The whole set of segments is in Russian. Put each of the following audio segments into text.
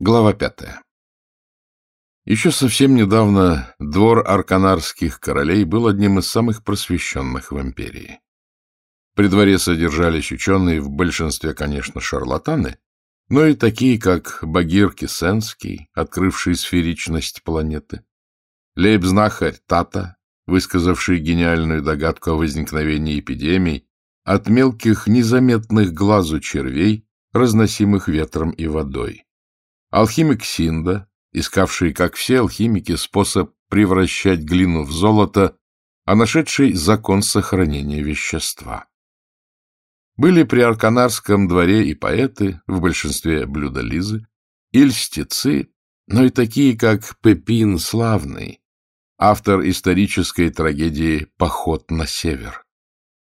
Глава пятая. Еще совсем недавно двор арканарских королей был одним из самых просвещенных в империи. При дворе содержались ученые, в большинстве, конечно, шарлатаны, но и такие, как Багир Кисенский, открывший сферичность планеты, лейб-знахарь Тата, высказавший гениальную догадку о возникновении эпидемий, от мелких незаметных глазу червей, разносимых ветром и водой. Алхимик Синда, искавший, как все алхимики, способ превращать глину в золото, а нашедший закон сохранения вещества. Были при Арканарском дворе и поэты, в большинстве блюдолизы, и льстецы, но и такие, как Пепин Славный, автор исторической трагедии «Поход на север»,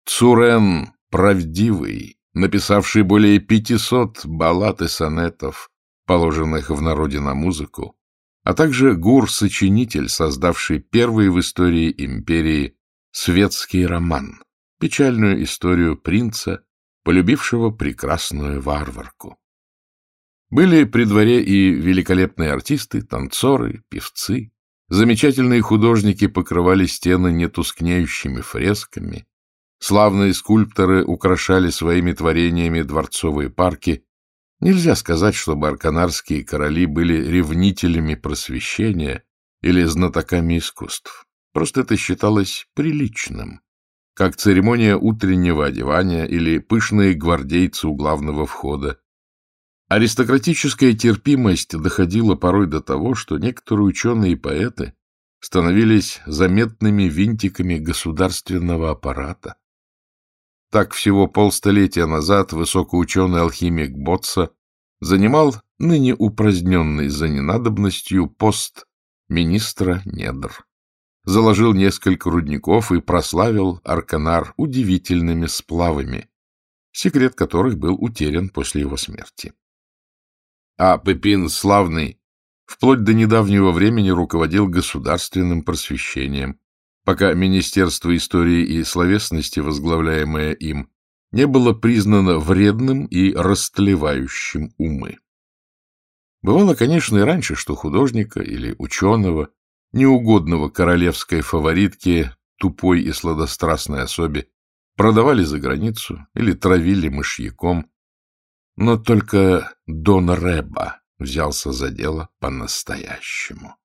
Цурен Правдивый, написавший более пятисот баллад и сонетов, положенных в народе на музыку, а также Гур-сочинитель, создавший первый в истории империи светский роман, печальную историю принца, полюбившего прекрасную варварку. Были при дворе и великолепные артисты, танцоры, певцы, замечательные художники покрывали стены нетускнеющими фресками, славные скульпторы украшали своими творениями дворцовые парки, Нельзя сказать, чтобы арканарские короли были ревнителями просвещения или знатоками искусств. Просто это считалось приличным, как церемония утреннего одевания или пышные гвардейцы у главного входа. Аристократическая терпимость доходила порой до того, что некоторые ученые и поэты становились заметными винтиками государственного аппарата. Так всего полстолетия назад высокоученый алхимик Ботса занимал ныне упраздненный за ненадобностью пост министра недр. Заложил несколько рудников и прославил Арканар удивительными сплавами, секрет которых был утерян после его смерти. А Пепин Славный вплоть до недавнего времени руководил государственным просвещением, пока Министерство истории и словесности, возглавляемое им, не было признано вредным и растлевающим умы. Бывало, конечно, и раньше, что художника или ученого, неугодного королевской фаворитке, тупой и сладострастной особе, продавали за границу или травили мышьяком, но только Дон Рэба взялся за дело по-настоящему.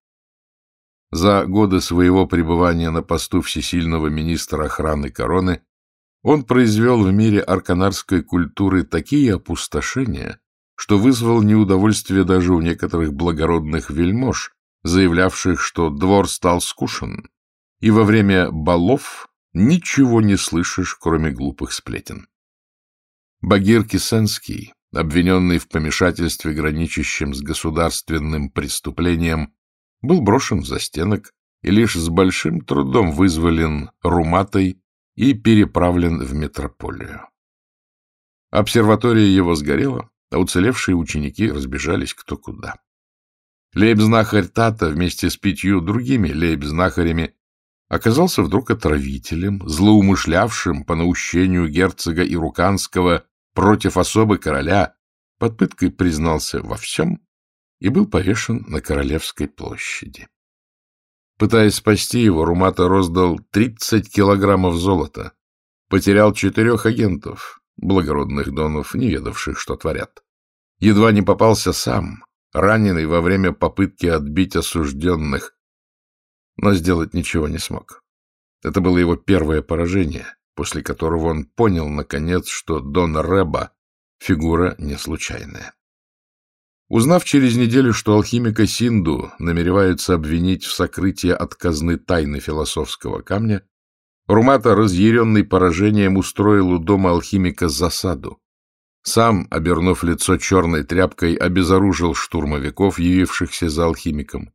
За годы своего пребывания на посту всесильного министра охраны короны он произвел в мире арканарской культуры такие опустошения, что вызвал неудовольствие даже у некоторых благородных вельмож, заявлявших, что двор стал скушен, и во время балов ничего не слышишь, кроме глупых сплетен. Багир Кисенский, обвиненный в помешательстве, граничащем с государственным преступлением, был брошен в застенок и лишь с большим трудом вызволен руматой и переправлен в метрополию. Обсерватория его сгорела, а уцелевшие ученики разбежались кто куда. Лейбзнахарь Тата вместе с пятью другими лейбзнахарями оказался вдруг отравителем, злоумышлявшим по наущению герцога Ируканского против особы короля, под пыткой признался во всем и был повешен на Королевской площади. Пытаясь спасти его, Румата роздал 30 килограммов золота, потерял четырех агентов, благородных донов, не ведавших, что творят. Едва не попался сам, раненый во время попытки отбить осужденных, но сделать ничего не смог. Это было его первое поражение, после которого он понял, наконец, что Дон Рэба — фигура не случайная. Узнав через неделю, что алхимика Синду намереваются обвинить в сокрытии от казны тайны философского камня, Румата, разъяренный поражением, устроил у дома алхимика засаду. Сам, обернув лицо черной тряпкой, обезоружил штурмовиков, явившихся за алхимиком,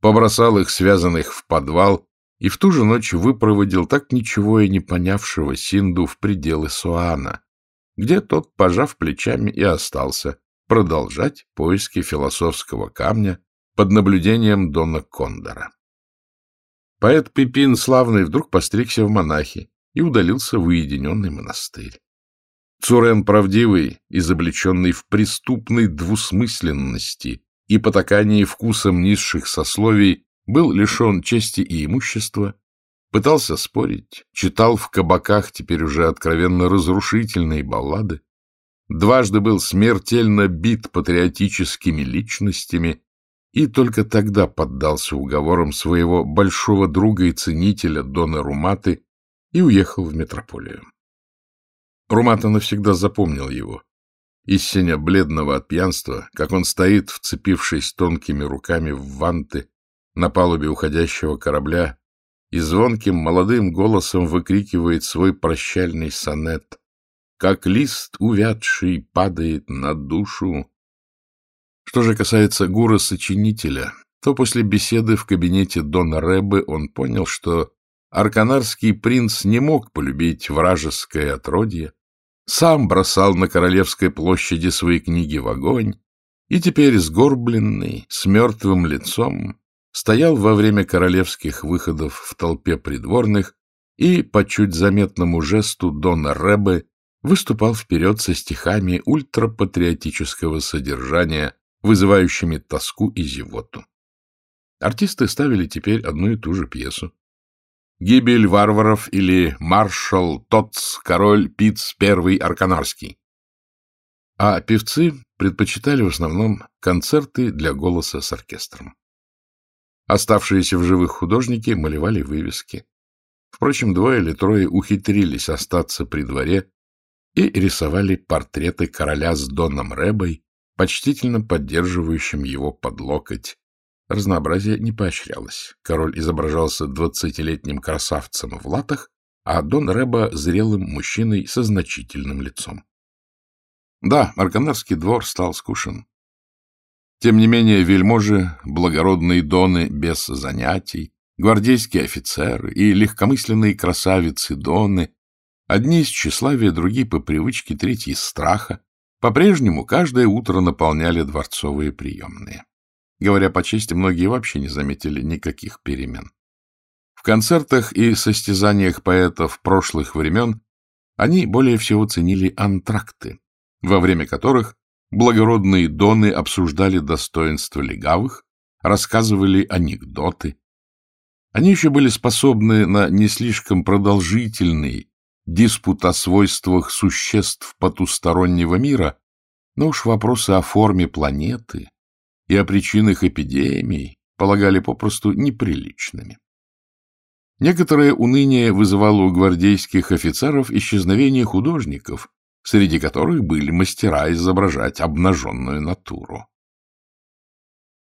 побросал их, связанных в подвал, и в ту же ночь выпроводил так ничего и не понявшего Синду в пределы Суана, где тот, пожав плечами, и остался, продолжать поиски философского камня под наблюдением Дона Кондора. Поэт Пипин Славный вдруг постригся в монахи и удалился в уединенный монастырь. Цурен Правдивый, изобличенный в преступной двусмысленности и потакании вкусом низших сословий был лишен чести и имущества, пытался спорить, читал в кабаках теперь уже откровенно разрушительные баллады, дважды был смертельно бит патриотическими личностями и только тогда поддался уговорам своего большого друга и ценителя Дона Руматы и уехал в метрополию. Румата навсегда запомнил его. Из синя бледного от пьянства, как он стоит, вцепившись тонкими руками в ванты на палубе уходящего корабля и звонким молодым голосом выкрикивает свой прощальный сонет, как лист увядший падает на душу. Что же касается гура-сочинителя, то после беседы в кабинете Дона Рэббы он понял, что арканарский принц не мог полюбить вражеское отродье, сам бросал на Королевской площади свои книги в огонь, и теперь сгорбленный, с мертвым лицом, стоял во время королевских выходов в толпе придворных и, по чуть заметному жесту Дона Рэбе, выступал вперед со стихами ультрапатриотического содержания, вызывающими тоску и зевоту. Артисты ставили теперь одну и ту же пьесу. «Гибель варваров» или «Маршал Тотс, король Пиц I Арканарский». А певцы предпочитали в основном концерты для голоса с оркестром. Оставшиеся в живых художники малевали вывески. Впрочем, двое или трое ухитрились остаться при дворе и рисовали портреты короля с Доном Рэбой, почтительно поддерживающим его под локоть. Разнообразие не поощрялось. Король изображался двадцатилетним красавцем в латах, а Дон Рэба — зрелым мужчиной со значительным лицом. Да, Арканарский двор стал скушен. Тем не менее, вельможи, благородные доны без занятий, гвардейские офицеры и легкомысленные красавицы-доны, одни из тщеславия, другие по привычке, третьи из страха, по-прежнему каждое утро наполняли дворцовые приемные. Говоря по чести, многие вообще не заметили никаких перемен. В концертах и состязаниях поэтов прошлых времен они более всего ценили антракты, во время которых Благородные доны обсуждали достоинства легавых, рассказывали анекдоты. Они еще были способны на не слишком продолжительный диспут о свойствах существ потустороннего мира, но уж вопросы о форме планеты и о причинах эпидемий полагали попросту неприличными. Некоторое уныние вызывало у гвардейских офицеров исчезновение художников, среди которых были мастера изображать обнаженную натуру.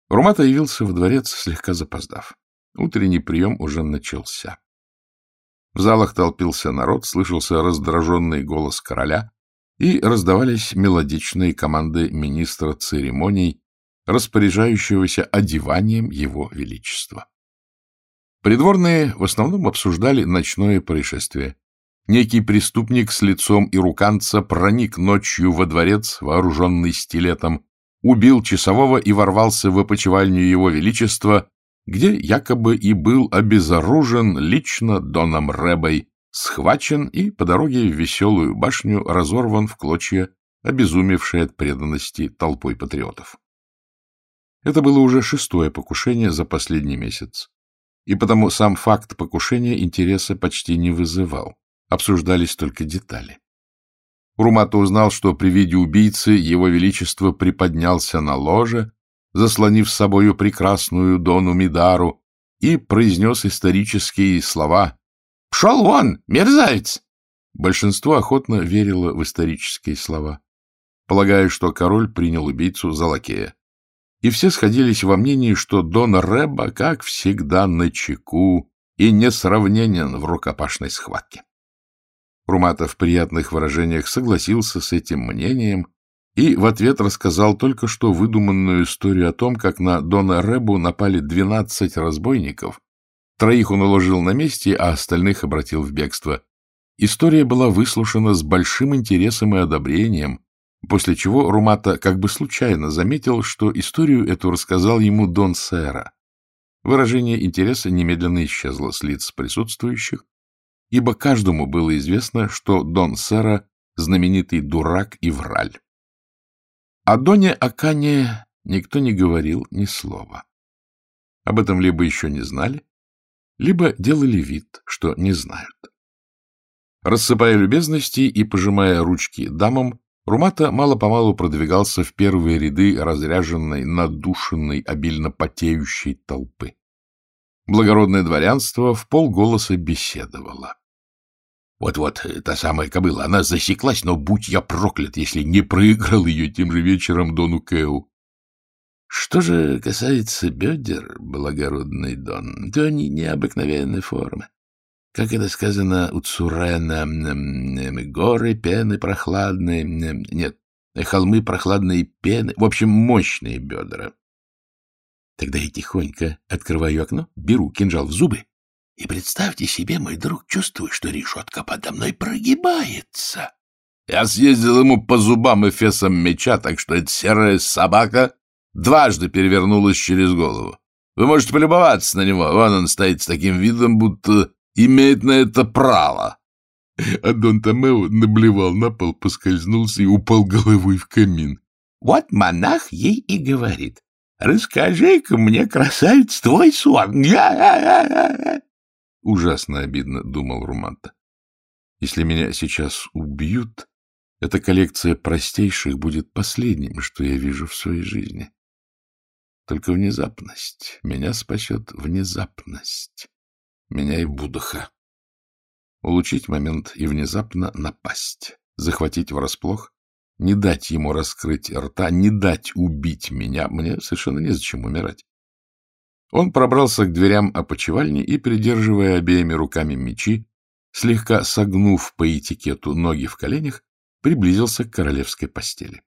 Румата явился в дворец, слегка запоздав. Утренний прием уже начался. В залах толпился народ, слышался раздраженный голос короля и раздавались мелодичные команды министра церемоний, распоряжающегося одеванием его величества. Придворные в основном обсуждали ночное происшествие. Некий преступник с лицом и руканца проник ночью во дворец, вооруженный стилетом, убил часового и ворвался в опочивальню его величества, где якобы и был обезоружен лично Доном Рэбой, схвачен и по дороге в веселую башню разорван в клочья, обезумевший от преданности толпой патриотов. Это было уже шестое покушение за последний месяц, и потому сам факт покушения интереса почти не вызывал обсуждались только детали. Румато узнал, что при виде убийцы его величество приподнялся на ложе, заслонив с собою прекрасную Дону Мидару, и произнес исторические слова «Пшел вон, мерзавец!» Большинство охотно верило в исторические слова, полагая, что король принял убийцу за лакея. И все сходились во мнении, что Дон Рэба, как всегда, на чеку и несравненен в рукопашной схватке. Руматов в приятных выражениях согласился с этим мнением и в ответ рассказал только что выдуманную историю о том, как на Дона Ребу напали двенадцать разбойников. Троих он уложил на месте, а остальных обратил в бегство. История была выслушана с большим интересом и одобрением, после чего Румата как бы случайно заметил, что историю эту рассказал ему Дон Сера. Выражение интереса немедленно исчезло с лиц присутствующих, ибо каждому было известно, что Дон Сера — знаменитый дурак и враль. О Доне Акане никто не говорил ни слова. Об этом либо еще не знали, либо делали вид, что не знают. Рассыпая любезности и пожимая ручки дамам, Румата мало-помалу продвигался в первые ряды разряженной, надушенной, обильно потеющей толпы. Благородное дворянство в полголоса беседовало. Вот-вот, та самая кобыла, она засеклась, но будь я проклят, если не проиграл ее тем же вечером Дону Кэу. Что же касается бедер, благородный Дон, то они необыкновенной формы. Как это сказано у Цурена, горы, пены прохладные, нет, холмы прохладные пены, в общем, мощные бедра. Тогда я тихонько открываю окно, беру кинжал в зубы, и представьте себе, мой друг, чувствую, что решетка подо мной прогибается. Я съездил ему по зубам эфесом меча, так что эта серая собака дважды перевернулась через голову. Вы можете полюбоваться на него. Вон он стоит с таким видом, будто имеет на это право. А Дон Томео наблевал на пол, поскользнулся и упал головой в камин. Вот монах ей и говорит. Расскажи-ка мне, красавец, твой сон. Ужасно обидно, думал Руманта. Если меня сейчас убьют, эта коллекция простейших будет последним, что я вижу в своей жизни. Только внезапность. Меня спасет внезапность. Меня и Будаха. Улучить момент и внезапно напасть. Захватить врасплох не дать ему раскрыть рта, не дать убить меня. Мне совершенно незачем умирать. Он пробрался к дверям опочивальни и, придерживая обеими руками мечи, слегка согнув по этикету ноги в коленях, приблизился к королевской постели.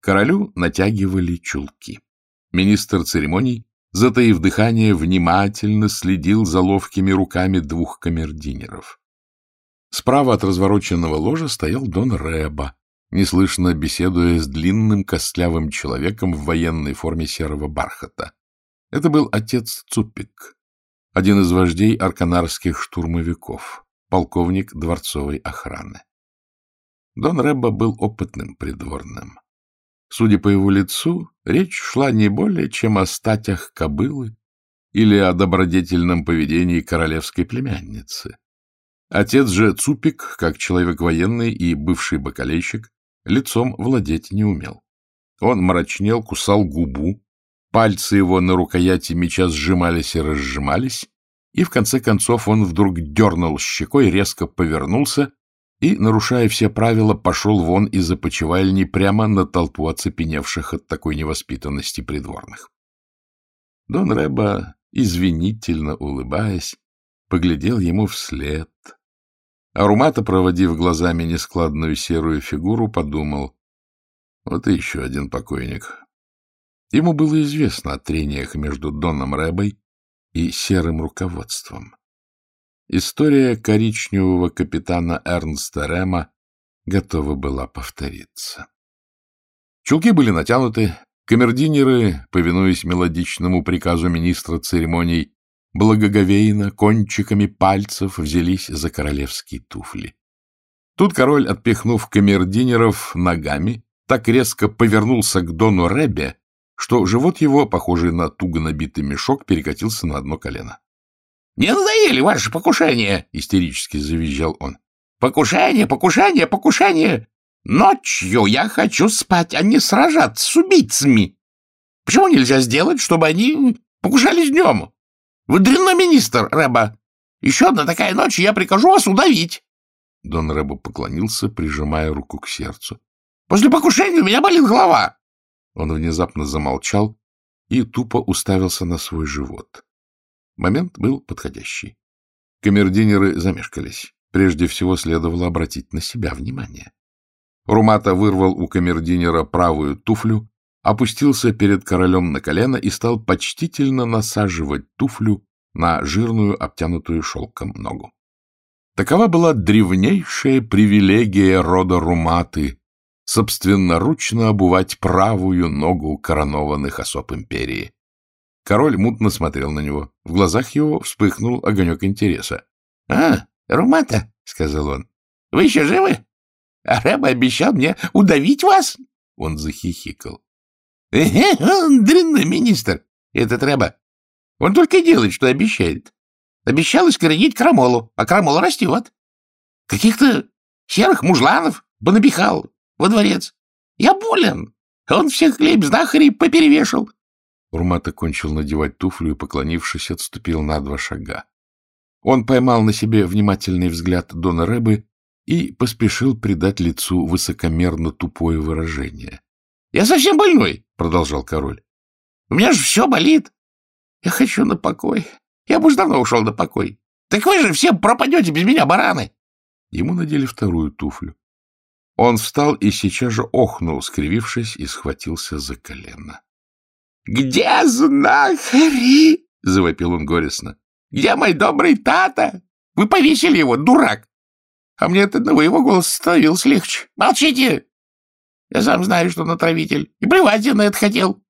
Королю натягивали чулки. Министр церемоний, затаив дыхание, внимательно следил за ловкими руками двух камердинеров. Справа от развороченного ложа стоял Дон Рэба, неслышно беседуя с длинным костлявым человеком в военной форме серого бархата. Это был отец Цупик, один из вождей арканарских штурмовиков, полковник дворцовой охраны. Дон Рэбба был опытным придворным. Судя по его лицу, речь шла не более, чем о статях кобылы или о добродетельном поведении королевской племянницы. Отец же Цупик, как человек военный и бывший бакалейщик, лицом владеть не умел. Он мрачнел, кусал губу, пальцы его на рукояти меча сжимались и разжимались, и в конце концов он вдруг дернул щекой, резко повернулся и, нарушая все правила, пошел вон из опочивальни прямо на толпу оцепеневших от такой невоспитанности придворных. Дон Рэба, извинительно улыбаясь, поглядел ему вслед, Арумата, проводив глазами нескладную серую фигуру, подумал, вот и еще один покойник. Ему было известно о трениях между Доном Рэбой и серым руководством. История коричневого капитана Эрнста Рэма готова была повториться. Чулки были натянуты, камердинеры, повинуясь мелодичному приказу министра церемоний, благоговейно кончиками пальцев взялись за королевские туфли. Тут король, отпихнув камердинеров ногами, так резко повернулся к Дону Ребе, что живот его, похожий на туго набитый мешок, перекатился на одно колено. — Не надоели ваши покушения! — истерически завизжал он. — Покушение, покушение, покушение! Ночью я хочу спать, а не сражаться с убийцами. Почему нельзя сделать, чтобы они покушались днем? Вы дрянной министр, Рэба. Еще одна такая ночь, и я прикажу вас удавить. Дон Рэба поклонился, прижимая руку к сердцу. — После покушения у меня болит голова. Он внезапно замолчал и тупо уставился на свой живот. Момент был подходящий. Камердинеры замешкались. Прежде всего следовало обратить на себя внимание. Румата вырвал у камердинера правую туфлю опустился перед королем на колено и стал почтительно насаживать туфлю на жирную, обтянутую шелком ногу. Такова была древнейшая привилегия рода Руматы — собственноручно обувать правую ногу коронованных особ империи. Король мутно смотрел на него. В глазах его вспыхнул огонек интереса. — А, Румата, — сказал он, — вы еще живы? А Рэб обещал мне удавить вас? Он захихикал. Он дрянной министр. Это треба. Он только делает, что обещает. Обещал искоренить крамолу, а крамола растет. Каких-то серых мужланов понабихал во дворец. Я болен. Он всех хлеб-знахарей поперевешал. Урмат окончил надевать туфлю и, поклонившись, отступил на два шага. Он поймал на себе внимательный взгляд Дона Рэбы и поспешил придать лицу высокомерно тупое выражение. — Я совсем больной, — продолжал король. — У меня же все болит. Я хочу на покой. Я бы уж давно ушел на покой. Так вы же все пропадете без меня, бараны. Ему надели вторую туфлю. Он встал и сейчас же охнул, скривившись, и схватился за колено. — Где знахари? — завопил он горестно. — Где мой добрый тата? Вы повесили его, дурак! А мне от одного его голос становился легче. Молчите! Я сам знаю, что он отравитель. И плевать я на это хотел.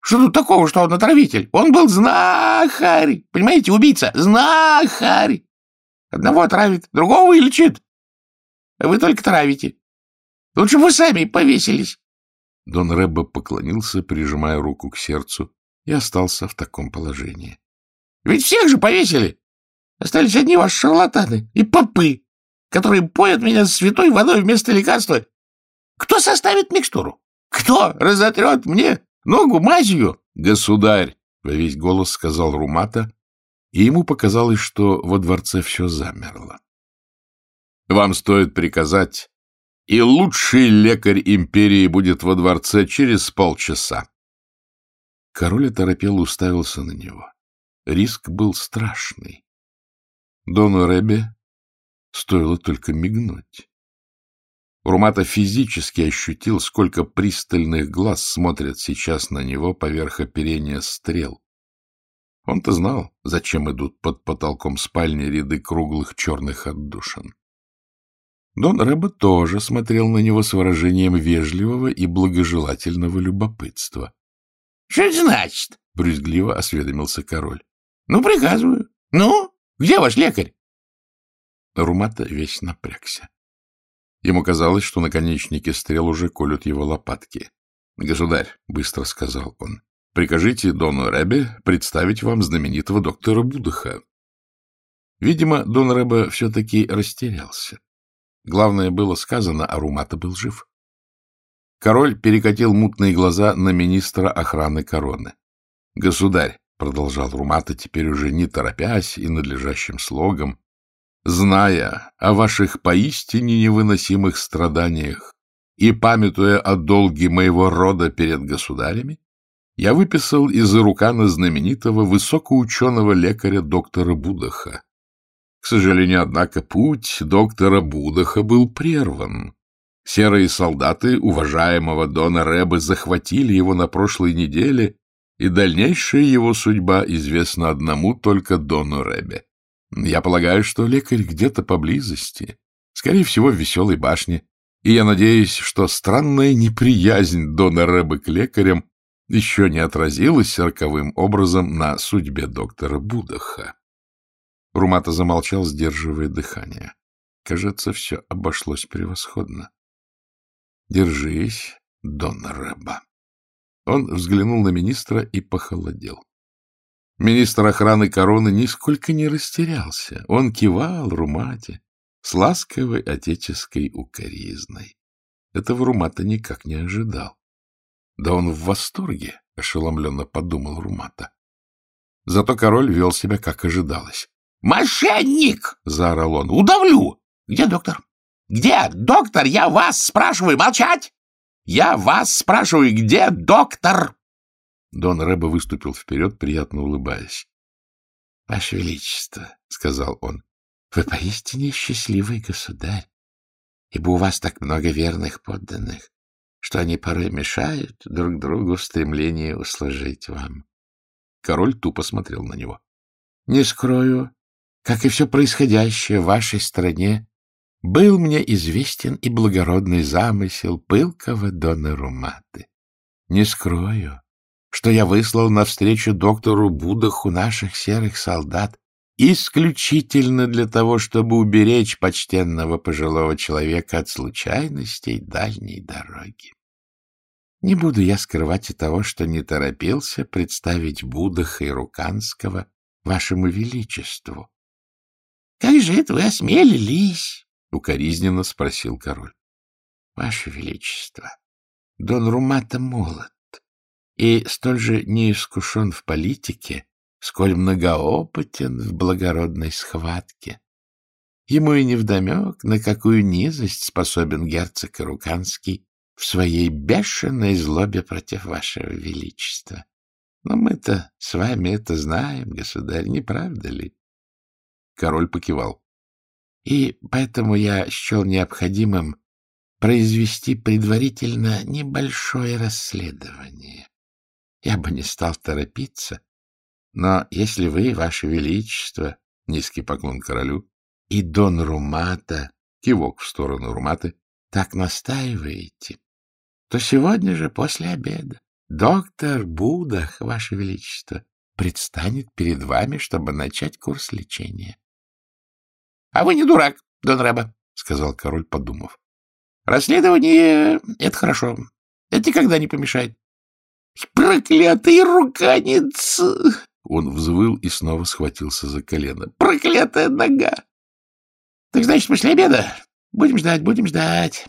Что тут такого, что он отравитель? Он был знахарь. Понимаете, убийца. Знахарь. Одного отравит, другого вылечит. А вы только травите. Лучше бы вы сами повесились. Дон Рэббо поклонился, прижимая руку к сердцу, и остался в таком положении. — Ведь всех же повесили. Остались одни ваши шарлатаны и попы которые поят меня святой водой вместо лекарства. Кто составит микстуру? Кто разотрет мне ногу мазью? — Государь! — во весь голос сказал Румата, и ему показалось, что во дворце все замерло. — Вам стоит приказать, и лучший лекарь империи будет во дворце через полчаса. Король оторопел уставился на него. Риск был страшный. Дону Ребе Стоило только мигнуть. Урмата физически ощутил, сколько пристальных глаз смотрят сейчас на него поверх оперения стрел. Он-то знал, зачем идут под потолком спальни ряды круглых черных отдушин. Дон Рэба тоже смотрел на него с выражением вежливого и благожелательного любопытства. — Что это значит? — брюзгливо осведомился король. — Ну, приказываю. Ну, где ваш лекарь? Румата весь напрягся. Ему казалось, что наконечники стрел уже колют его лопатки. — Государь, — быстро сказал он, — прикажите Дону Ребе представить вам знаменитого доктора Будаха. Видимо, Дон Ребе все-таки растерялся. Главное было сказано, а Румата был жив. Король перекатил мутные глаза на министра охраны короны. — Государь, — продолжал Румата, теперь уже не торопясь и надлежащим слогом, зная о ваших поистине невыносимых страданиях и памятуя о долге моего рода перед государями, я выписал из Ирукана знаменитого высокоученого лекаря доктора Будаха. К сожалению, однако, путь доктора Будаха был прерван. Серые солдаты уважаемого Дона Рэбы захватили его на прошлой неделе, и дальнейшая его судьба известна одному только Дону Рэбе. Я полагаю, что лекарь где-то поблизости, скорее всего, в веселой башне, и я надеюсь, что странная неприязнь Дона Рэбы к лекарям еще не отразилась роковым образом на судьбе доктора Будаха. Румата замолчал, сдерживая дыхание. Кажется, все обошлось превосходно. Держись, Дон Рэба. Он взглянул на министра и похолодел. Министр охраны короны нисколько не растерялся. Он кивал Румате с ласковой отеческой укоризной. Этого Румата никак не ожидал. Да он в восторге, — ошеломленно подумал Румата. Зато король вел себя, как ожидалось. «Мошенник!» — заорал он. «Удавлю! Где доктор? Где доктор? Я вас спрашиваю! Молчать! Я вас спрашиваю, где доктор?» Дон Рэба выступил вперед, приятно улыбаясь. — Ваше Величество, — сказал он, — вы поистине счастливый государь, ибо у вас так много верных подданных, что они порой мешают друг другу в стремлении услужить вам. Король тупо смотрел на него. — Не скрою, как и все происходящее в вашей стране, был мне известен и благородный замысел пылкого Дона Руматы. Не скрою, что я выслал навстречу доктору Будаху наших серых солдат исключительно для того, чтобы уберечь почтенного пожилого человека от случайностей дальней дороги. Не буду я скрывать и того, что не торопился представить Будаха и Руканского вашему величеству. — Как же это вы осмелились? — укоризненно спросил король. — Ваше величество, Дон Румата молод и столь же неискушен в политике, сколь многоопытен в благородной схватке. Ему и невдомек, на какую низость способен герцог Ируканский в своей бешеной злобе против вашего величества. Но мы-то с вами это знаем, государь, не правда ли? Король покивал. И поэтому я счел необходимым произвести предварительно небольшое расследование. Я бы не стал торопиться, но если вы, ваше величество, низкий поклон королю, и дон Румата, кивок в сторону Руматы, так настаиваете, то сегодня же после обеда доктор Будах, ваше величество, предстанет перед вами, чтобы начать курс лечения. — А вы не дурак, Дон Рэба, — сказал король, подумав. — Расследование — это хорошо. Это никогда не помешает. — Проклятый руканец! Он взвыл и снова схватился за колено. — Проклятая нога! — Так значит, после обеда? Будем ждать, будем ждать.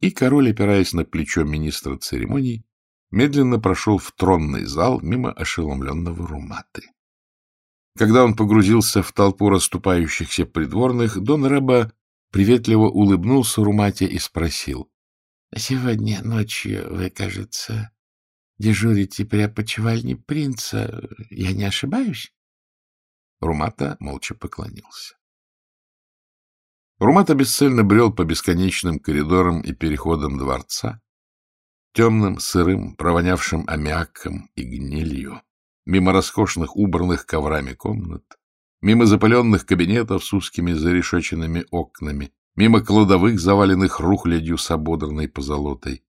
И король, опираясь на плечо министра церемоний, медленно прошел в тронный зал мимо ошеломленного Руматы. Когда он погрузился в толпу расступающихся придворных, Дон Рэба приветливо улыбнулся Румате и спросил. — Сегодня ночью вы, кажется, дежурите при опочивальне принца. Я не ошибаюсь? Румата молча поклонился. Румата бесцельно брел по бесконечным коридорам и переходам дворца, темным, сырым, провонявшим аммиаком и гнилью мимо роскошных убранных коврами комнат, мимо запыленных кабинетов с узкими зарешеченными окнами, мимо кладовых, заваленных рухлядью с ободранной позолотой.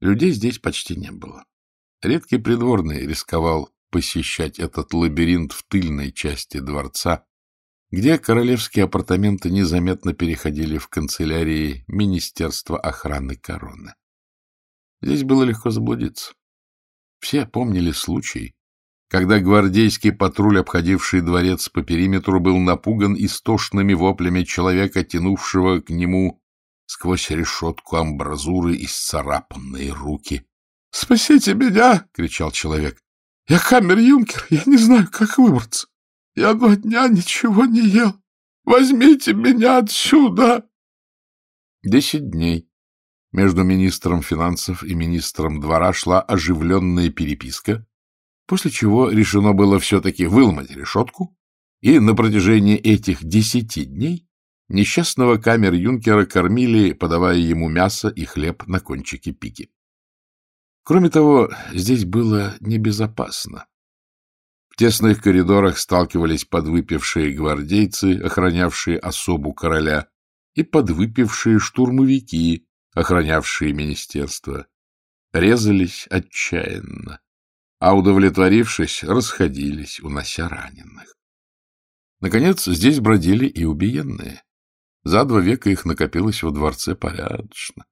Людей здесь почти не было. Редкий придворный рисковал посещать этот лабиринт в тыльной части дворца, где королевские апартаменты незаметно переходили в канцелярии Министерства охраны короны. Здесь было легко заблудиться. Все помнили случай, когда гвардейский патруль, обходивший дворец по периметру, был напуган истошными воплями человека, тянувшего к нему сквозь решетку амбразуры исцарапанные руки. — Спасите меня! — кричал человек. — Я камер-юнкер, я не знаю, как выбраться. Я два дня ничего не ел. Возьмите меня отсюда! Десять дней между министром финансов и министром двора шла оживленная переписка, после чего решено было все-таки выломать решетку, и на протяжении этих десяти дней несчастного камер-юнкера кормили, подавая ему мясо и хлеб на кончике пики. Кроме того, здесь было небезопасно. В тесных коридорах сталкивались подвыпившие гвардейцы, охранявшие особу короля, и подвыпившие штурмовики, охранявшие министерство. Резались отчаянно а, удовлетворившись, расходились, унося раненых. Наконец, здесь бродили и убиенные. За два века их накопилось во дворце порядочно.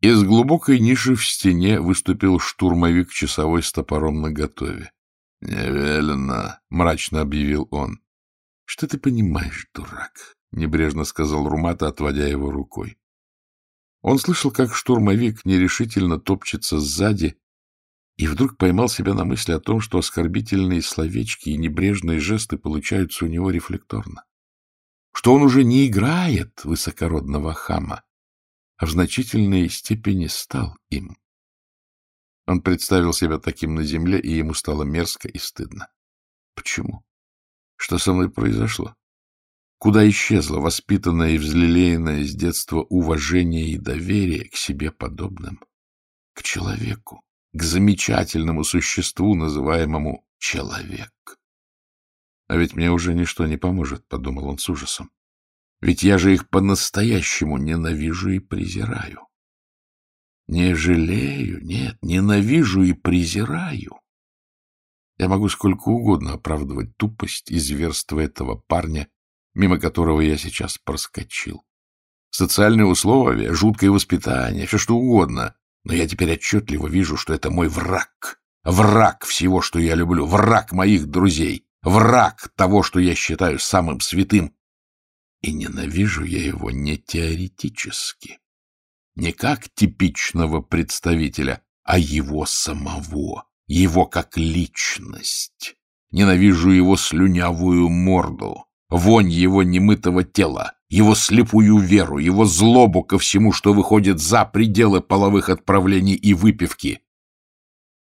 Из глубокой ниши в стене выступил штурмовик часовой с топором наготове. — Невелено, — мрачно объявил он. — Что ты понимаешь, дурак? — небрежно сказал Румата, отводя его рукой. Он слышал, как штурмовик нерешительно топчется сзади, и вдруг поймал себя на мысли о том, что оскорбительные словечки и небрежные жесты получаются у него рефлекторно. Что он уже не играет высокородного хама, а в значительной степени стал им. Он представил себя таким на земле, и ему стало мерзко и стыдно. Почему? Что со мной произошло? Куда исчезло воспитанное и взлелеянное с детства уважение и доверие к себе подобным? К человеку к замечательному существу, называемому человек. А ведь мне уже ничто не поможет, — подумал он с ужасом. Ведь я же их по-настоящему ненавижу и презираю. Не жалею, нет, ненавижу и презираю. Я могу сколько угодно оправдывать тупость и зверство этого парня, мимо которого я сейчас проскочил. Социальные условия, жуткое воспитание, все что угодно. Но я теперь отчетливо вижу, что это мой враг. Враг всего, что я люблю. Враг моих друзей. Враг того, что я считаю самым святым. И ненавижу я его не теоретически, не как типичного представителя, а его самого, его как личность. Ненавижу его слюнявую морду, вонь его немытого тела, его слепую веру, его злобу ко всему, что выходит за пределы половых отправлений и выпивки.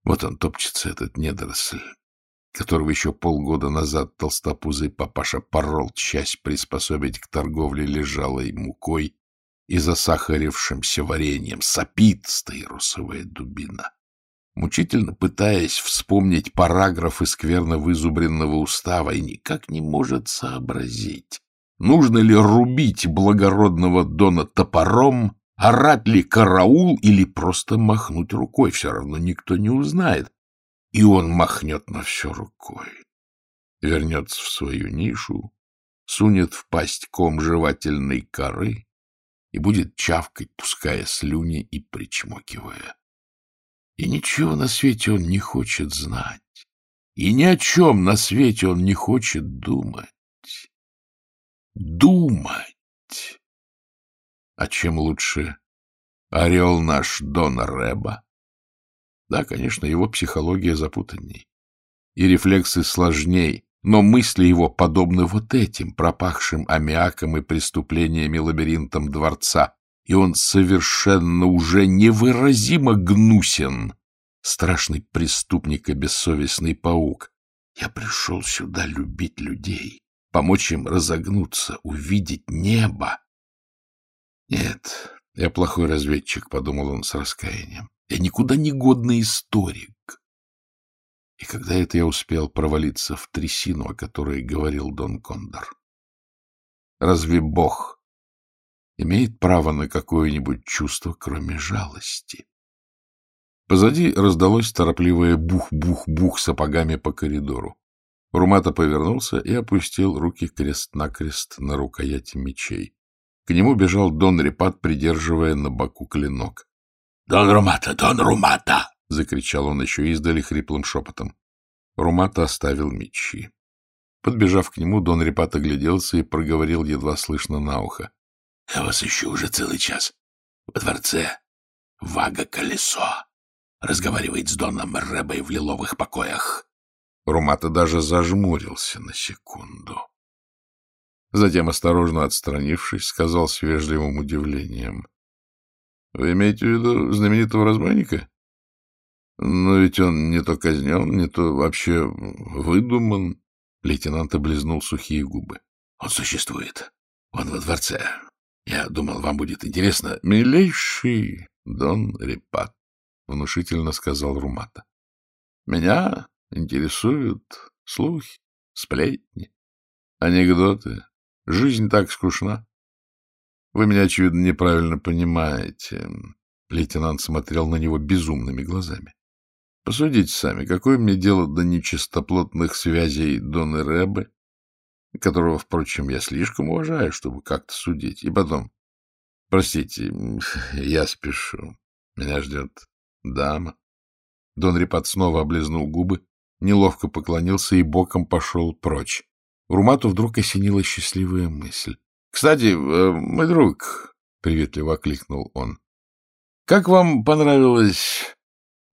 Вот он топчется, этот недоросль, которого еще полгода назад толстопузый папаша порол часть приспособить к торговле лежалой мукой и засахарившимся вареньем, сопит стаирусовая дубина мучительно пытаясь вспомнить параграфы скверно вызубренного устава, и никак не может сообразить, нужно ли рубить благородного Дона топором, орать ли караул или просто махнуть рукой, все равно никто не узнает. И он махнет на все рукой, вернется в свою нишу, сунет в пасть ком жевательной коры и будет чавкать, пуская слюни и причмокивая. И ничего на свете он не хочет знать. И ни о чем на свете он не хочет думать. Думать! А чем лучше орел наш Дона Рэба? Да, конечно, его психология запутанней. И рефлексы сложней, но мысли его подобны вот этим, пропахшим аммиаком и преступлениями лабиринтом дворца, и он совершенно уже невыразимо гнусен, страшный преступник и бессовестный паук. Я пришел сюда любить людей, помочь им разогнуться, увидеть небо. Нет, я плохой разведчик, — подумал он с раскаянием. Я никуда не годный историк. И когда это я успел провалиться в трясину, о которой говорил Дон Кондор? Разве Бог имеет право на какое-нибудь чувство, кроме жалости. Позади раздалось торопливое бух-бух-бух сапогами по коридору. Румата повернулся и опустил руки крест-накрест на рукояти мечей. К нему бежал Дон Репат, придерживая на боку клинок. — Дон Румата! Дон Румата! — закричал он еще издали хриплым шепотом. Румата оставил мечи. Подбежав к нему, Дон Репат огляделся и проговорил едва слышно на ухо. Я вас ищу уже целый час. Во дворце Вага-колесо. Разговаривает с Доном Рэбой в лиловых покоях. Румата даже зажмурился на секунду. Затем, осторожно отстранившись, сказал с вежливым удивлением. — Вы имеете в виду знаменитого разбойника? Но ведь он не то казнен, не то вообще выдуман. Лейтенант облизнул сухие губы. — Он существует. Он во дворце. Я думал, вам будет интересно. — Милейший Дон Репат, — внушительно сказал Румата. — Меня интересуют слухи, сплетни, анекдоты. Жизнь так скучна. Вы меня, очевидно, неправильно понимаете. Лейтенант смотрел на него безумными глазами. Посудите сами, какое мне дело до нечистоплотных связей Дон Рэбы которого, впрочем, я слишком уважаю, чтобы как-то судить. И потом, простите, я спешу. Меня ждет дама. Дон Репат снова облизнул губы, неловко поклонился и боком пошел прочь. Румату вдруг осенила счастливая мысль. — Кстати, э, мой друг, — приветливо окликнул он, — как вам понравилась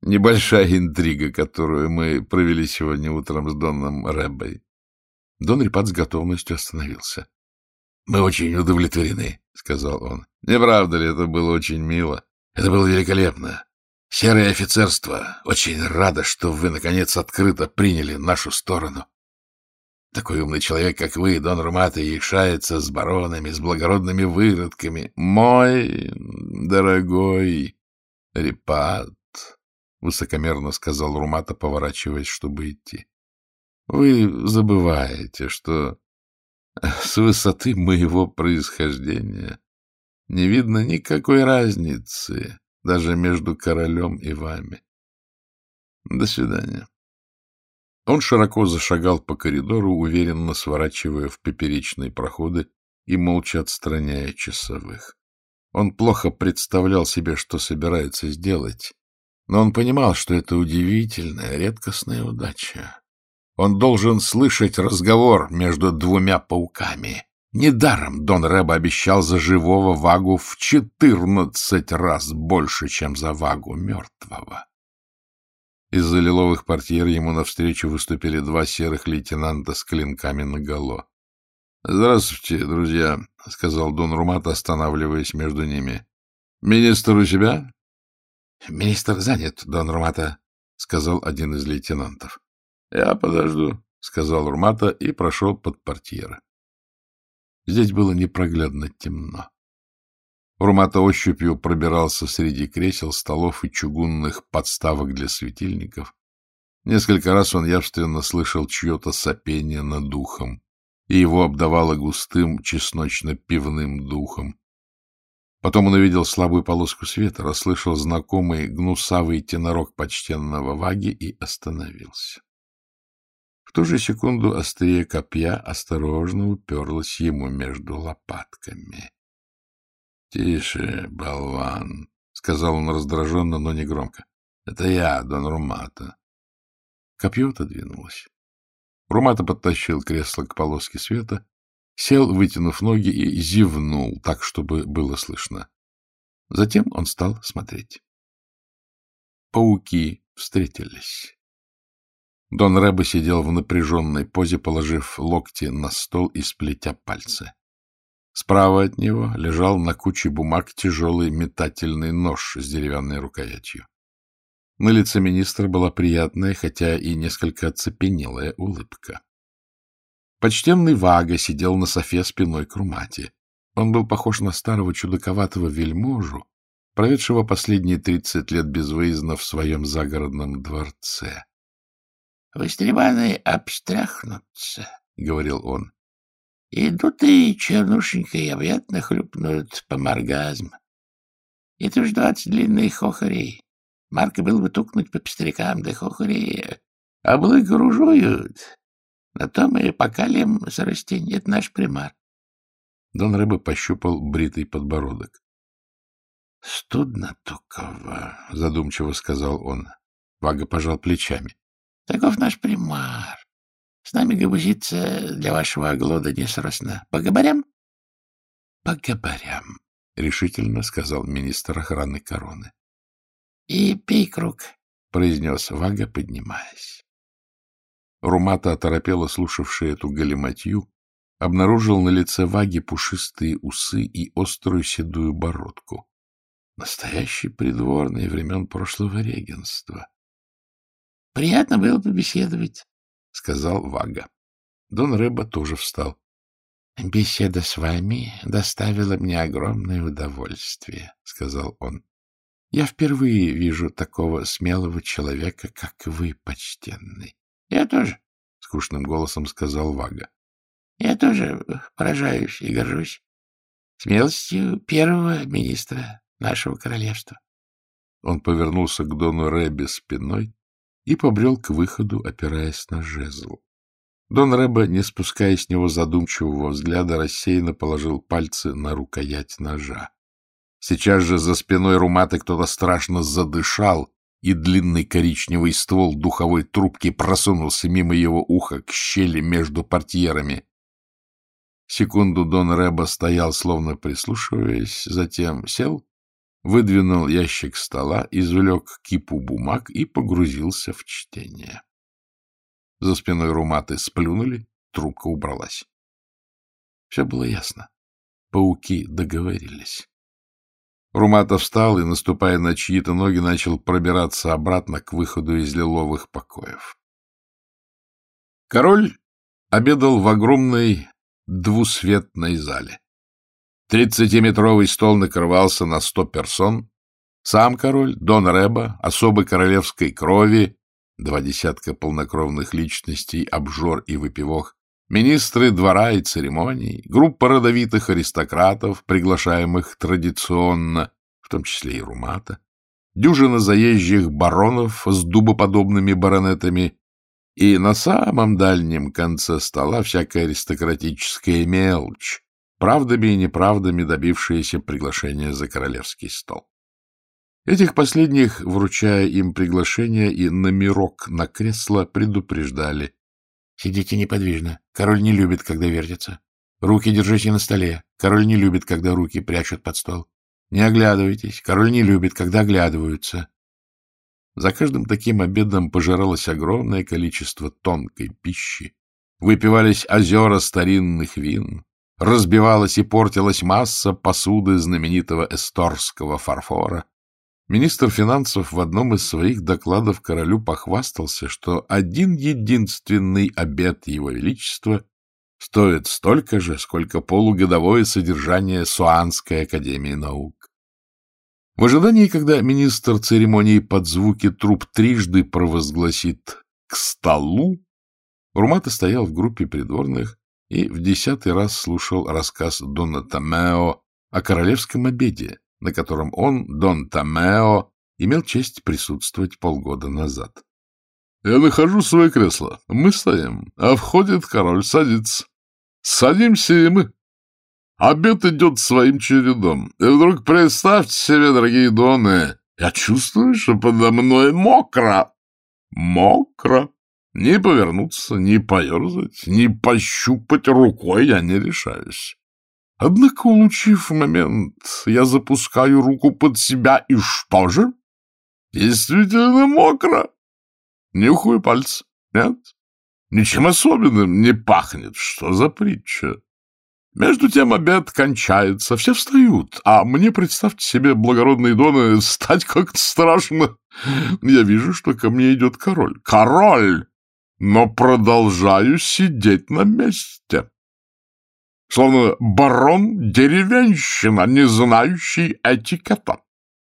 небольшая интрига, которую мы провели сегодня утром с Доном Рэббой? Дон Репат с готовностью остановился. — Мы очень удовлетворены, — сказал он. — Не правда ли, это было очень мило? Это было великолепно. Серое офицерство очень рада, что вы, наконец, открыто приняли нашу сторону. Такой умный человек, как вы, Дон Румата, якшается с баронами, с благородными выродками. Мой дорогой Репат, — высокомерно сказал Румата, поворачиваясь, чтобы идти. Вы забываете, что с высоты моего происхождения не видно никакой разницы даже между королем и вами. До свидания. Он широко зашагал по коридору, уверенно сворачивая в поперечные проходы и молча отстраняя часовых. Он плохо представлял себе, что собирается сделать, но он понимал, что это удивительная, редкостная удача. Он должен слышать разговор между двумя пауками. Недаром Дон Рэб обещал за живого Вагу в четырнадцать раз больше, чем за Вагу мертвого. Из-за лиловых портьер ему навстречу выступили два серых лейтенанта с клинками наголо. — Здравствуйте, друзья, — сказал Дон Румат, останавливаясь между ними. — Министр у себя? — Министр занят, Дон Румата, — сказал один из лейтенантов. — Я подожду, — сказал Румата и прошел под портьеры. Здесь было непроглядно темно. Румата ощупью пробирался среди кресел, столов и чугунных подставок для светильников. Несколько раз он явственно слышал чье-то сопение над духом, и его обдавало густым чесночно-пивным духом. Потом он увидел слабую полоску света, расслышал знакомый гнусавый тенорок почтенного Ваги и остановился ту же секунду острие копья осторожно уперлось ему между лопатками. — Тише, болван, — сказал он раздраженно, но не громко. — Это я, Дон Румата. Копье отодвинулось. Румата подтащил кресло к полоске света, сел, вытянув ноги, и зевнул так, чтобы было слышно. Затем он стал смотреть. Пауки встретились. Дон Рэбе сидел в напряженной позе, положив локти на стол и сплетя пальцы. Справа от него лежал на куче бумаг тяжелый метательный нож с деревянной рукоятью. На лице министра была приятная, хотя и несколько оцепенелая улыбка. Почтенный Вага сидел на софе спиной к Румате. Он был похож на старого чудаковатого вельможу, проведшего последние тридцать лет безвыездно в своем загородном дворце. Востребаны обстряхнутся, — говорил он. Идут и чернушенькой объятно хлюпнут по моргазм. Это уж двадцать длинных хохорей. Марка был бы тукнуть по пестрякам, да хохорей. А блык ружуют. На том и покалим с. Это наш примар. Дон Рыба пощупал бритый подбородок. — Студно, Туково, — задумчиво сказал он. Вага пожал плечами. Таков наш примар. С нами габузиться для вашего оглода несросно. Поговорям? — Поговорям, — решительно сказал министр охраны короны. — И пей круг, — произнес Вага, поднимаясь. Румата, оторопела слушавшая эту галиматью, обнаружил на лице Ваги пушистые усы и острую седую бородку. Настоящий придворный времен прошлого регенства. Приятно было побеседовать, — сказал Вага. Дон Рэба тоже встал. — Беседа с вами доставила мне огромное удовольствие, — сказал он. — Я впервые вижу такого смелого человека, как вы, почтенный. — Я тоже, — скучным голосом сказал Вага. — Я тоже поражаюсь и горжусь смелостью первого министра нашего королевства. Он повернулся к Дону Рэбе спиной и побрел к выходу, опираясь на жезл. Дон Рэбе, не спуская с него задумчивого взгляда, рассеянно положил пальцы на рукоять ножа. Сейчас же за спиной Руматы кто-то страшно задышал, и длинный коричневый ствол духовой трубки просунулся мимо его уха к щели между портьерами. Секунду Дон Рэба стоял, словно прислушиваясь, затем сел выдвинул ящик стола, извлек кипу бумаг и погрузился в чтение. За спиной руматы сплюнули, трубка убралась. Все было ясно. Пауки договорились. Румата встал и, наступая на чьи-то ноги, начал пробираться обратно к выходу из лиловых покоев. Король обедал в огромной двусветной зале. Тридцатиметровый стол накрывался на сто персон. Сам король, Дон Реба, особы королевской крови, два десятка полнокровных личностей, обжор и выпивох, министры двора и церемоний, группа родовитых аристократов, приглашаемых традиционно, в том числе и Румата, дюжина заезжих баронов с дубоподобными баронетами и на самом дальнем конце стола всякая аристократическая мелочь, правдами и неправдами добившиеся приглашения за королевский стол. Этих последних, вручая им приглашение и номерок на кресло, предупреждали. — Сидите неподвижно. Король не любит, когда вертится. Руки держите на столе. Король не любит, когда руки прячут под стол. Не оглядывайтесь. Король не любит, когда оглядываются. За каждым таким обедом пожиралось огромное количество тонкой пищи. Выпивались озера старинных вин. Разбивалась и портилась масса посуды знаменитого эсторского фарфора. Министр финансов в одном из своих докладов королю похвастался, что один единственный обед его величества стоит столько же, сколько полугодовое содержание Суанской академии наук. В ожидании, когда министр церемонии под звуки труб трижды провозгласит «к столу», Урмата стоял в группе придворных и в десятый раз слушал рассказ Дона Томео о королевском обеде, на котором он, Дон Томео, имел честь присутствовать полгода назад. Я нахожу свое кресло. Мы стоим, а входит король, садится. Садимся и мы. Обед идет своим чередом. И вдруг представьте себе, дорогие доны, я чувствую, что подо мной мокро. Мокро. Не повернуться, не поерзать, не пощупать рукой я не решаюсь. Однако, улучив момент, я запускаю руку под себя, и что же? Действительно мокро. Нюхаю пальцы. Нет? Ничем особенным не пахнет. Что за притча? Между тем обед кончается, все встают, а мне, представьте себе, благородные доны, стать как-то страшно. Я вижу, что ко мне идет король. Король! Но продолжаю сидеть на месте. Словно барон-деревенщина, не знающий этикета.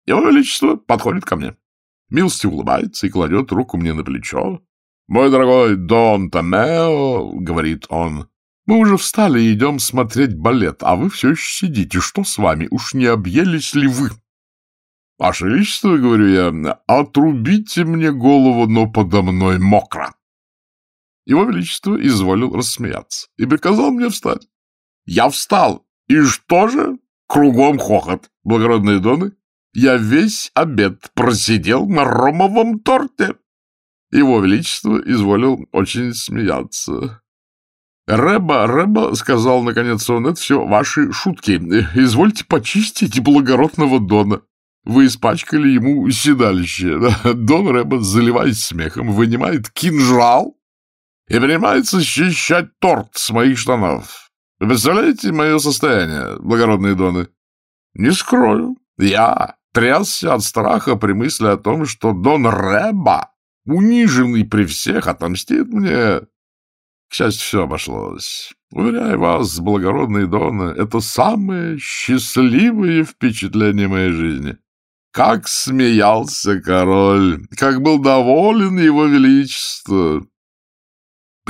Его Величество подходит ко мне. Милости улыбается и кладет руку мне на плечо. «Мой дорогой Дон Томео», — говорит он, — «мы уже встали и идем смотреть балет, а вы все еще сидите. Что с вами? Уж не объелись ли вы?» «Ваше Величество, — говорю я, — отрубите мне голову, но подо мной мокро». Его Величество изволил рассмеяться и приказал мне встать. Я встал, и что же? Кругом хохот, благородные доны. Я весь обед просидел на ромовом торте. Его Величество изволил очень смеяться. «Рэба, Рэба», — сказал наконец он, — «это все ваши шутки. Извольте почистить благородного Дона. Вы испачкали ему седалище». Дон Рэба, заливаясь смехом, вынимает кинжал и принимается счищать торт с моих штанов. Вы представляете мое состояние, благородные Доны? Не скрою, я трясся от страха при мысли о том, что Дон Рэба униженный при всех, отомстит мне. К счастью, все обошлось. Уверяю вас, благородные Доны, это самое счастливое впечатление моей жизни. Как смеялся король, как был доволен его величество.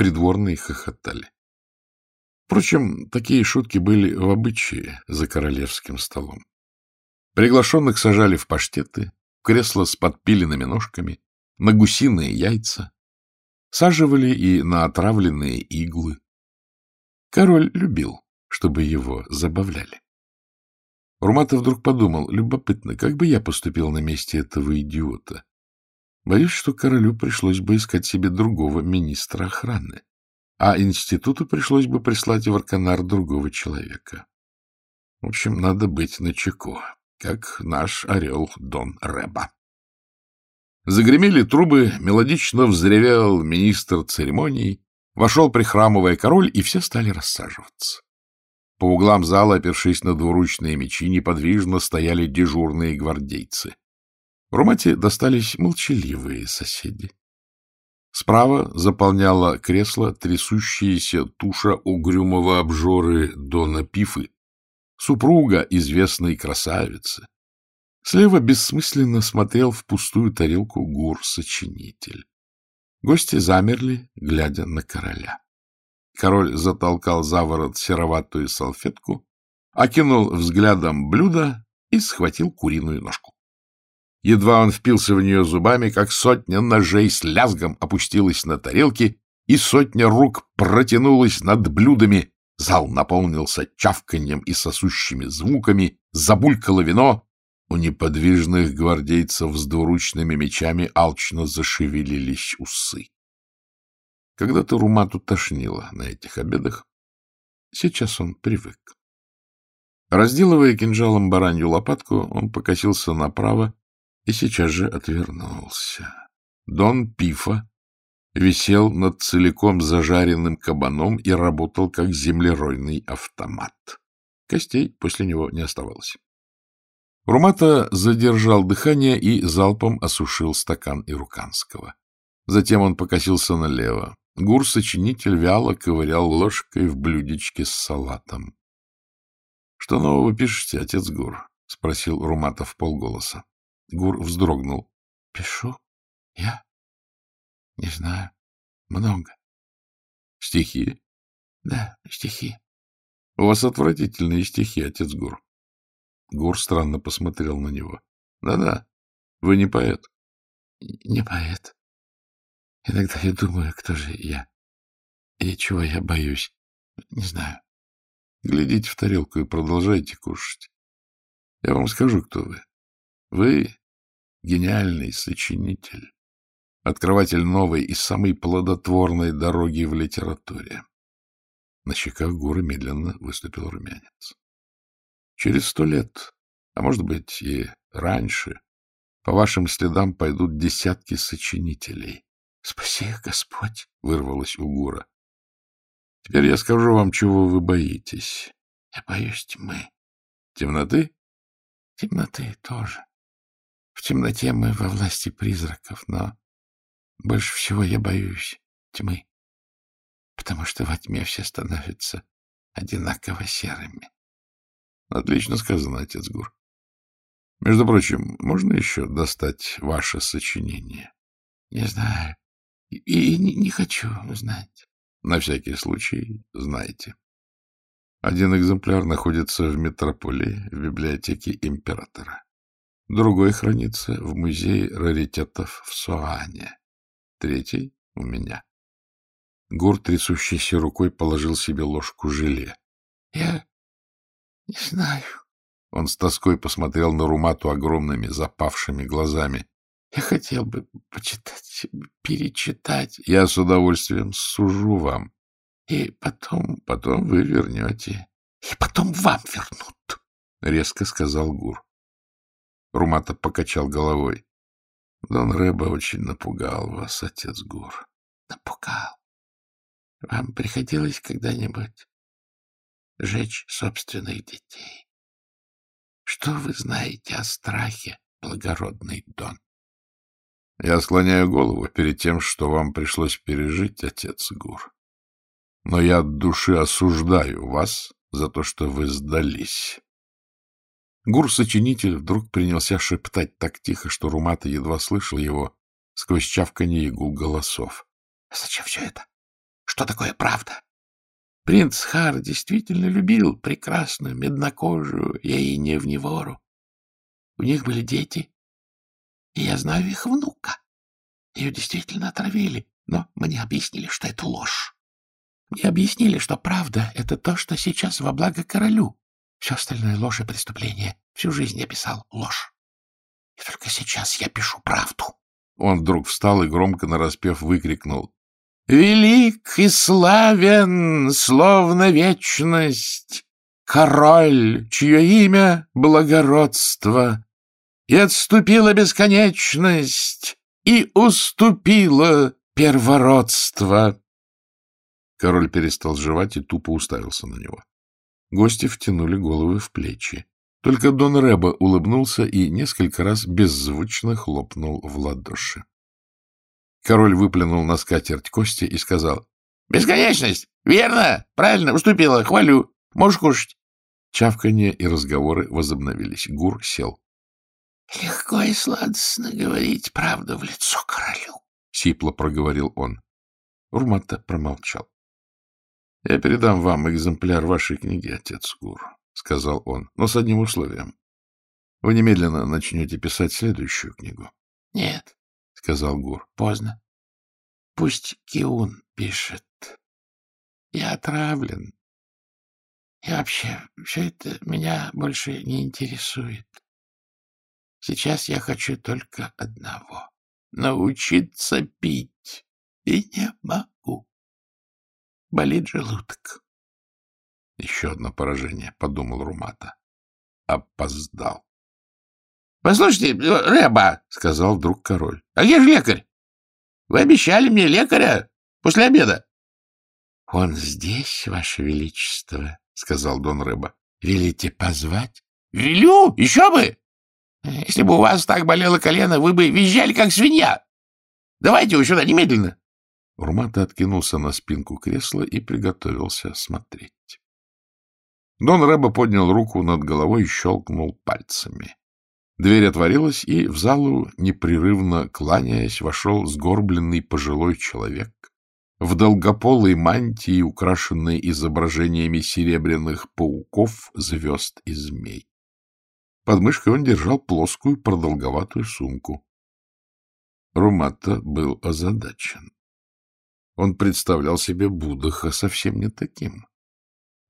Придворные хохотали. Впрочем, такие шутки были в обычае за королевским столом. Приглашенных сажали в паштеты, в кресла с подпиленными ножками, на гусиные яйца, саживали и на отравленные иглы. Король любил, чтобы его забавляли. Урматов вдруг подумал, любопытно, как бы я поступил на месте этого идиота. Боюсь, что королю пришлось бы искать себе другого министра охраны, а институту пришлось бы прислать в Арканар другого человека. В общем, надо быть начеку, как наш орел Дон Рэба. Загремели трубы, мелодично взревел министр церемоний, вошел прихрамывая король, и все стали рассаживаться. По углам зала, опершись на двуручные мечи, неподвижно стояли дежурные гвардейцы. Румате достались молчаливые соседи. Справа заполняла кресло трясущаяся туша угрюмого обжоры Дона Пифы, супруга известной красавицы, Слева бессмысленно смотрел в пустую тарелку гур-сочинитель. Гости замерли, глядя на короля. Король затолкал за ворот сероватую салфетку, окинул взглядом блюдо и схватил куриную ножку. Едва он впился в нее зубами, как сотня ножей с лязгом опустилась на тарелки, и сотня рук протянулась над блюдами, Зал наполнился чавканьем и сосущими звуками, забулькало вино. У неподвижных гвардейцев с двуручными мечами алчно зашевелились усы. Когда-то Румату тошнило на этих обедах. Сейчас он привык. Разделывая кинжалом баранью лопатку, он покосился направо и сейчас же отвернулся. Дон Пифа висел над целиком зажаренным кабаном и работал как землеройный автомат. Костей после него не оставалось. Румата задержал дыхание и залпом осушил стакан ируканского. Затем он покосился налево. Гур-сочинитель вяло ковырял ложкой в блюдечке с салатом. — Что нового пишете, отец Гур? — спросил Руматов полголоса. Гур вздрогнул. — Пишу? Я? Не знаю. Много. Стихи? Да, стихи. У вас отвратительные стихи, отец Гур. Гур странно посмотрел на него. Да-да, вы не поэт. Не поэт. Иногда я думаю, кто же я и чего я боюсь. Не знаю. Глядите в тарелку и продолжайте кушать. Я вам скажу, кто вы. Вы гениальный сочинитель открыватель новой и самой плодотворной дороги в литературе. На щеках Гуры медленно выступил румянец. Через сто лет, а может быть и раньше, по вашим следам пойдут десятки сочинителей. — Спаси их, Господь! — вырвалось у Гура. — Теперь я скажу вам, чего вы боитесь. — Я боюсь тьмы. — Темноты? — Темноты тоже. В темноте мы во власти призраков, но больше всего я боюсь тьмы, потому что во тьме все становятся одинаково серыми. Отлично сказано, отец Гур. Между прочим, можно еще достать ваше сочинение? Не знаю. И, и не, не хочу знать. На всякий случай знайте. Один экземпляр находится в метрополии, в библиотеке императора. Другой хранится в музее раритетов в Суане. Третий — у меня. Гур, трясущейся рукой, положил себе ложку желе. — Я не знаю. Он с тоской посмотрел на Румату огромными запавшими глазами. — Я хотел бы почитать, перечитать. — Я с удовольствием сужу вам. И потом, потом вы вернете. — И потом вам вернут, — резко сказал Гур. Румата покачал головой. Дон Рэба очень напугал вас, отец Гур. Напугал. Вам приходилось когда-нибудь жечь собственных детей? Что вы знаете о страхе, благородный Дон? Я склоняю голову перед тем, что вам пришлось пережить, отец Гур. Но я от души осуждаю вас за то, что вы сдались. Гур-сочинитель вдруг принялся шептать так тихо, что Румата едва слышал его сквозь чавканье и гул голосов. — Зачем все это? Что такое правда? Принц Хар действительно любил прекрасную меднокожую Яиневневору. У них были дети, и я знаю их внука. Ее действительно отравили, но мне объяснили, что это ложь. Мне объяснили, что правда — это то, что сейчас во благо королю. Все остальное — ложь и преступление. Всю жизнь я писал ложь. И только сейчас я пишу правду. Он вдруг встал и громко нараспев выкрикнул. «Велик и славен, словно вечность, король, чье имя — благородство, и отступила бесконечность, и уступила первородство». Король перестал жевать и тупо уставился на него. Гости втянули головы в плечи. Только Дон Рэба улыбнулся и несколько раз беззвучно хлопнул в ладоши. Король выплюнул на скатерть кости и сказал. — Бесконечность! Верно! Правильно! Уступила! Хвалю! Можешь кушать! Чавканье и разговоры возобновились. Гур сел. — Легко и сладостно говорить правду в лицо королю, — сипло проговорил он. Урмата промолчал. — Я передам вам экземпляр вашей книги, отец Гур, — сказал он, — но с одним условием. Вы немедленно начнете писать следующую книгу. — Нет, — сказал Гур, — поздно. Пусть Киун пишет. Я отравлен. И вообще, все это меня больше не интересует. Сейчас я хочу только одного — научиться пить. И не могу. Болит желудок. Еще одно поражение, — подумал Румата. Опоздал. — Послушайте, Рэба, — сказал вдруг король, — а где же лекарь? Вы обещали мне лекаря после обеда. — Он здесь, ваше величество, — сказал Дон Рыба. — Велите позвать? — Велю, еще бы! Если бы у вас так болело колено, вы бы визжали, как свинья. Давайте его сюда немедленно. Урмата откинулся на спинку кресла и приготовился смотреть. Дон Рэба поднял руку над головой и щелкнул пальцами. Дверь отворилась, и в залу, непрерывно кланяясь, вошел сгорбленный пожилой человек в долгополой мантии, украшенной изображениями серебряных пауков, звезд и змей. Под мышкой он держал плоскую продолговатую сумку. Румата был озадачен. Он представлял себе Будаха совсем не таким.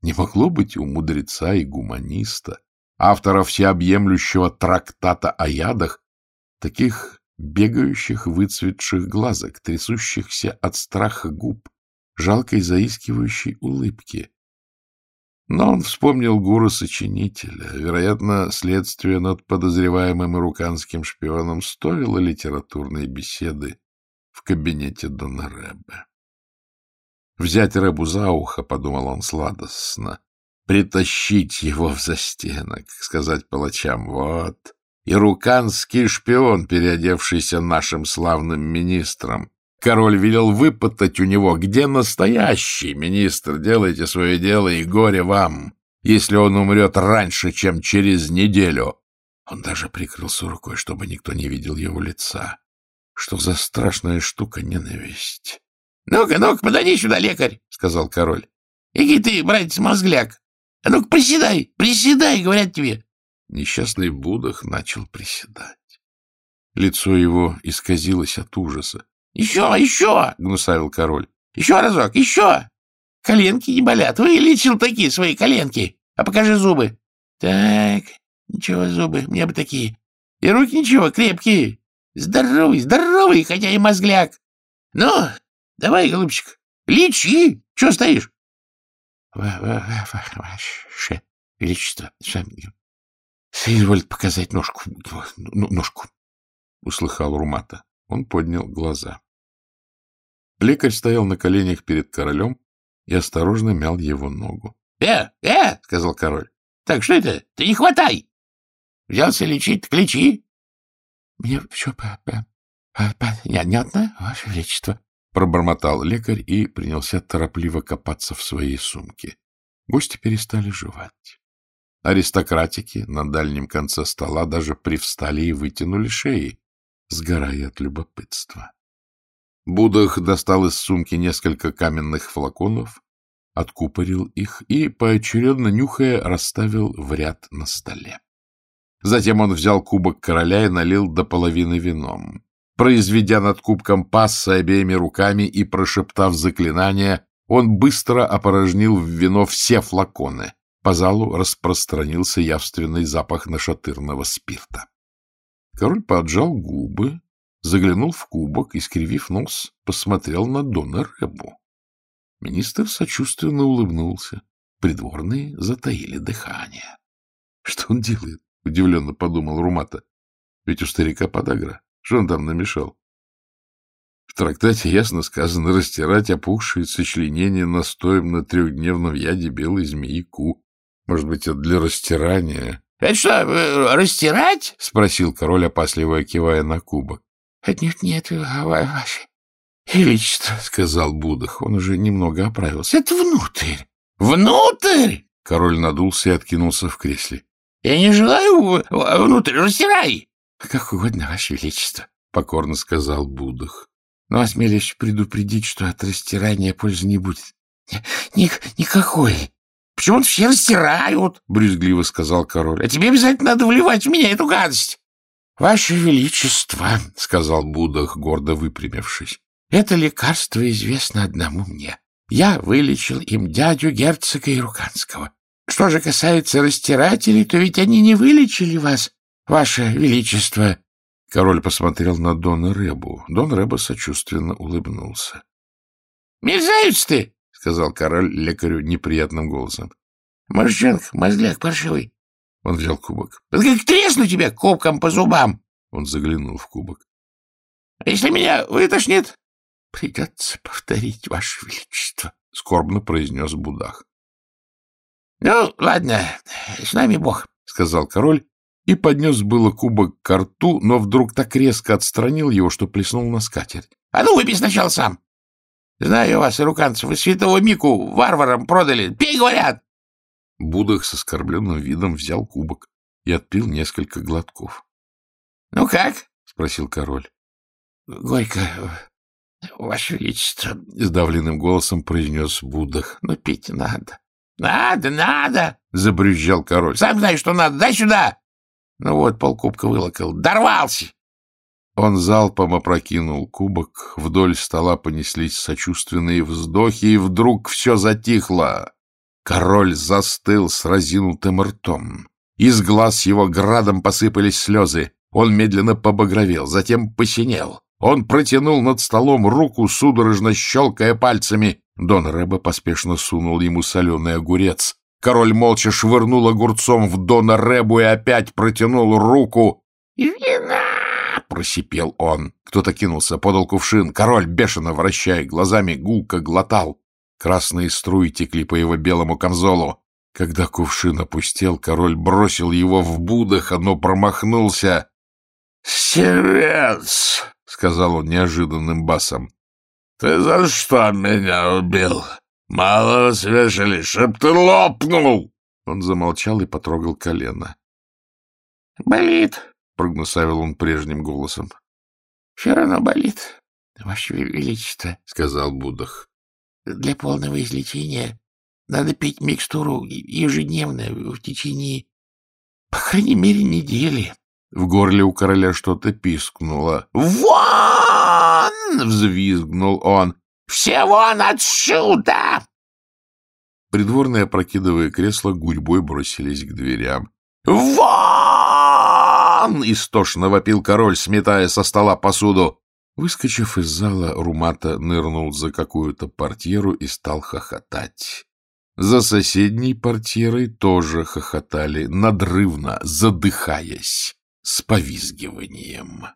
Не могло быть у мудреца и гуманиста, автора всеобъемлющего трактата о ядах, таких бегающих выцветших глазок, трясущихся от страха губ, жалкой заискивающей улыбки. Но он вспомнил гуру-сочинителя. Вероятно, следствие над подозреваемым ируканским шпионом стоило литературной беседы в кабинете Дона Рэбе. Взять Рэбу за ухо, — подумал он сладостно, притащить его в застенок, сказать палачам «вот». И руканский шпион, переодевшийся нашим славным министром. Король велел выпытать у него, где настоящий министр. Делайте свое дело, и горе вам, если он умрет раньше, чем через неделю. Он даже прикрылся рукой, чтобы никто не видел его лица. Что за страшная штука ненависть? — Ну-ка, ну-ка, подойди сюда, лекарь, — сказал король. — Иди ты, братец-мозгляк, — А ну-ка, приседай, приседай, говорят тебе. Несчастный Будах начал приседать. Лицо его исказилось от ужаса. — Еще, еще! — гнусавил король. — Еще разок, еще! Коленки не болят. Вылечил такие свои коленки. А покажи зубы. Так, ничего, зубы, мне бы такие. И руки ничего, крепкие. Здоровый, здоровый, хотя и мозгляк. Ну, давай, голубчик, лечи. Чего стоишь? — Ваше Величество, соизволит показать ножку, ножку, — услыхал Румата. Он поднял глаза. Лекарь стоял на коленях перед королем и осторожно мял его ногу. — Э, э, — сказал король, — так что это? Ты не хватай! Взялся лечить, так лечи. — Мне все понятно, Ваше Величество, — пробормотал лекарь и принялся торопливо копаться в своей сумке. Гости перестали жевать. Аристократики на дальнем конце стола даже привстали и вытянули шеи, сгорая от любопытства. Будах достал из сумки несколько каменных флаконов, откупорил их и, поочередно нюхая, расставил в ряд на столе. Затем он взял кубок короля и налил до половины вином. Произведя над кубком пассы обеими руками и прошептав заклинание, он быстро опорожнил в вино все флаконы. По залу распространился явственный запах нашатырного спирта. Король поджал губы, заглянул в кубок и, скривив нос, посмотрел на Дона Рэбу. Министр сочувственно улыбнулся. Придворные затаили дыхание. — Что он делает? — удивленно подумал Румата. — Ведь у старика подагра. Что он там намешал? В трактате ясно сказано растирать опухшие сочленения настоем на трехдневном яде белой змеи Ку. Может быть, это для растирания? — Это что, э, растирать? — спросил король, опасливо кивая на кубок. — Нет, нет, ваше величество, — сказал Будах. Он уже немного оправился. — Это внутрь. — Внутрь? Король надулся и откинулся в кресле. — Я не желаю внутрь, растирай. — Как угодно, Ваше Величество, — покорно сказал Будах. — Но осмелюсь предупредить, что от растирания пользы не будет. — Никакой. — Почему все растирают? — брюзгливо сказал король. — А тебе обязательно надо вливать в меня эту гадость. — Ваше Величество, — сказал Будах, гордо выпрямившись, — это лекарство известно одному мне. Я вылечил им дядю герцога Ируканского. Что же касается растирателей, то ведь они не вылечили вас, ваше величество. Король посмотрел на Дона Ребу. Дон Реба сочувственно улыбнулся. — Мерзавец ты! — сказал король лекарю неприятным голосом. — Морщенка, мозгляк паршивый. Он взял кубок. — Как тресну тебя кубком по зубам! Он заглянул в кубок. — Если меня вытошнит, придется повторить, ваше величество, — скорбно произнес Будах. — Ну, ладно, с нами бог, — сказал король и поднес было кубок к рту, но вдруг так резко отстранил его, что плеснул на скатерть. — А ну, выпей сначала сам. Знаю вас, руканцев, вы святого Мику варварам продали. Пей, говорят! Будах с оскорбленным видом взял кубок и отпил несколько глотков. — Ну как? — спросил король. — Горько, ваше величество, — сдавленным голосом произнес Будах. — Но пить надо. Надо, надо! — забрюзжал король. — Сам знаешь, что надо. Дай сюда! Ну вот, полкубка вылокал. Дорвался! Он залпом опрокинул кубок, вдоль стола понеслись сочувственные вздохи, и вдруг все затихло. Король застыл с разинутым ртом. Из глаз его градом посыпались слезы. Он медленно побагровел, затем посинел. Он протянул над столом руку, судорожно щелкая пальцами. Дон Рэбе поспешно сунул ему соленый огурец. Король молча швырнул огурцом в Дона Рэбу и опять протянул руку. «Вина!» — просипел он. Кто-то кинулся, подал кувшин. Король, бешено вращая глазами, гулко глотал. Красные струи текли по его белому камзолу. Когда кувшин опустел, король бросил его в будах, но промахнулся. — Стервец! — сказал он неожиданным басом. — Ты за что меня убил? Мало свешали, чтоб ты лопнул! Он замолчал и потрогал колено. — Болит, — прогнусавил он прежним голосом. — Все равно болит, Ваше Величество, — сказал Будах. — Для полного излечения надо пить микстуру ежедневно в течение, по крайней мере, недели. В горле у короля что-то пискнуло. «Вон!» — взвизгнул он. «Все вон отсюда!» Придворные, опрокидывая кресло, гурьбой бросились к дверям. «Вон!» — истошно вопил король, сметая со стола посуду. Выскочив из зала, Румата нырнул за какую-то портьеру и стал хохотать. За соседней портьерой тоже хохотали, надрывно, задыхаясь, с повизгиванием.